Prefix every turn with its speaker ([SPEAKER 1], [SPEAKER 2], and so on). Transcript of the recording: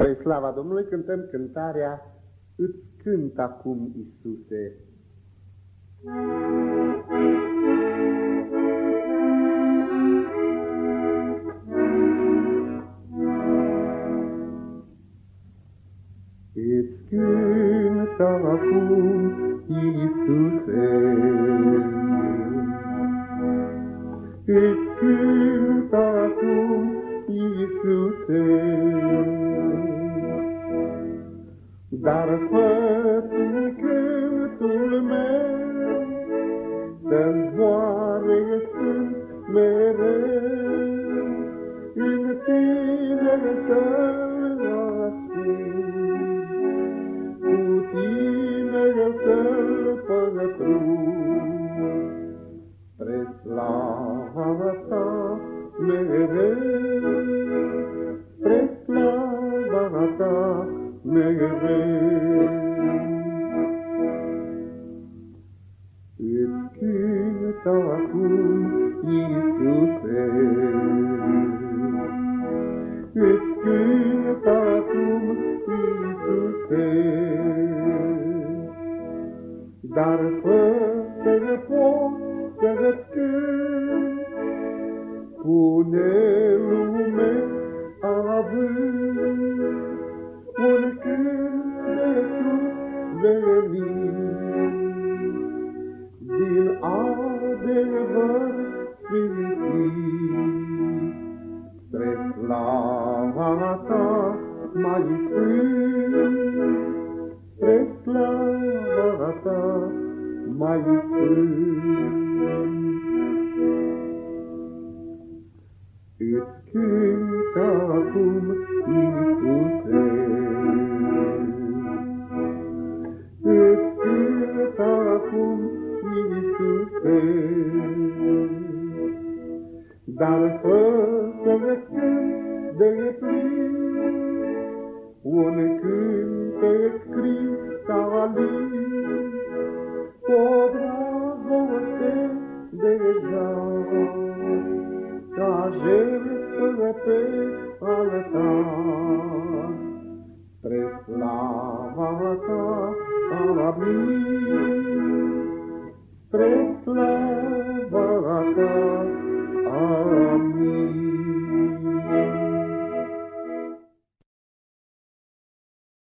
[SPEAKER 1] Spre slava Domnului cântăm cântarea Îți cânt acum, Iisuse. Îți cânt acum, Iisuse, dar fă cântul meu Să-mi zboare sunt mereu În tine să-l ascund Cu tine să-l pătrund Spre slava ta mereu Spre slava ta mereu. Cânt acum, Iisuse, Îți cânt acum, Iisuse, Dar fără pot să-ți cânt, Pune lume având, un cântec venit din adevăr sfințit. Spre slava ta mai sfânt, spre slava ta mai sfânt. Îți cânt acum, Iisuse, Dar fă să cânt de plin, un cântec cristalin, o dragoste deja, ca jertfă pe altar, spre slava ta, Amin. Spre slava ta,